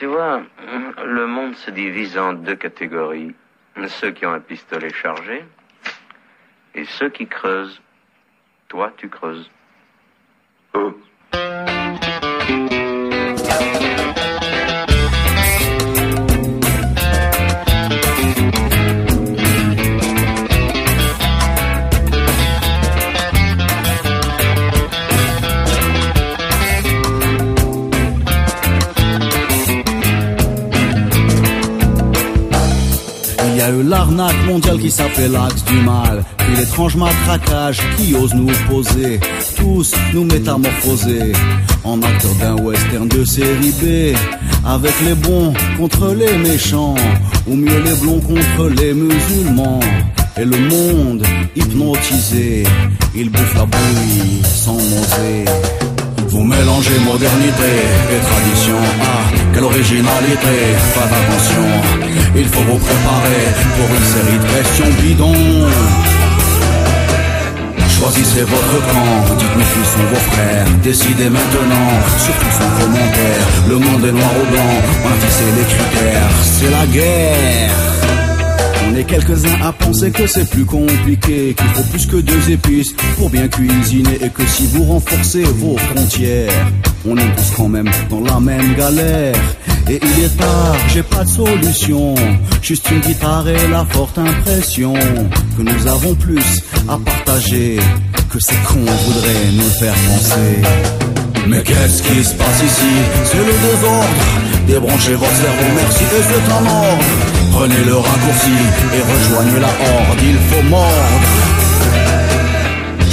Tu vois, le monde se divise en deux catégories. Ceux qui ont un pistolet chargé et ceux qui creusent. Toi, tu creuses. Y a eu l'arnaque mondiale qui s'appelait l'axe du mal. Puis l'étrange matraquage qui ose nous poser. Tous nous métamorphoser en acteurs d'un western de série B. Avec les bons contre les méchants. Ou mieux les blonds contre les musulmans. Et le monde hypnotisé, il bouffe la bouillie sans nausée. Vous mélangez modernité et tradition. Ah, quelle originalité, pas d'attention. Il faut vous préparer pour une série de questions bidons. Choisissez votre camp, dites-nous qui sont vos frères. Décidez maintenant, surtout sans commentaire. Le monde est noir ou blanc, fixé les critères. C'est la guerre. On est quelques-uns à penser que c'est plus compliqué, qu'il faut plus que deux épices pour bien cuisiner et que si vous renforcez vos frontières, on est tous quand même dans la même galère. Et il est tard, j'ai pas de solution, juste une guitare et la forte impression que nous avons plus à partager que ces cons voudraient nous faire penser. Mais qu'est-ce qui se passe ici? C'est le désordre. Débranchez votre cerveau, merci et c'est en ordre. Prenez le raccourci et rejoignez la horde, il faut mordre.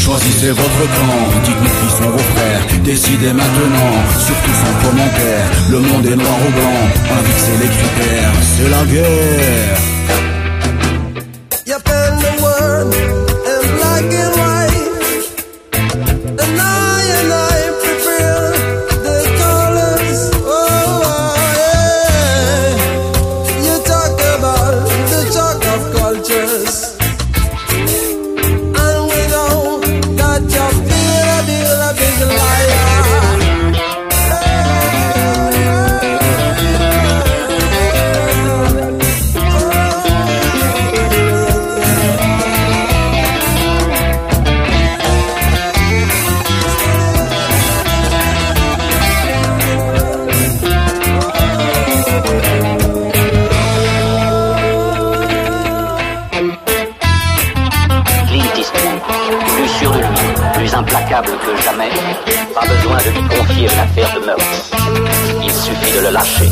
Choisissez votre camp, dites-nous qui sont vos frères. Décidez maintenant, surtout sans commentaire. Le monde est noir ou blanc, indexez les critères. C'est la guerre. Plus sûr de lui, plus implacable que jamais, pas besoin de lui confier une affaire de meurtre. Il suffit de le lâcher.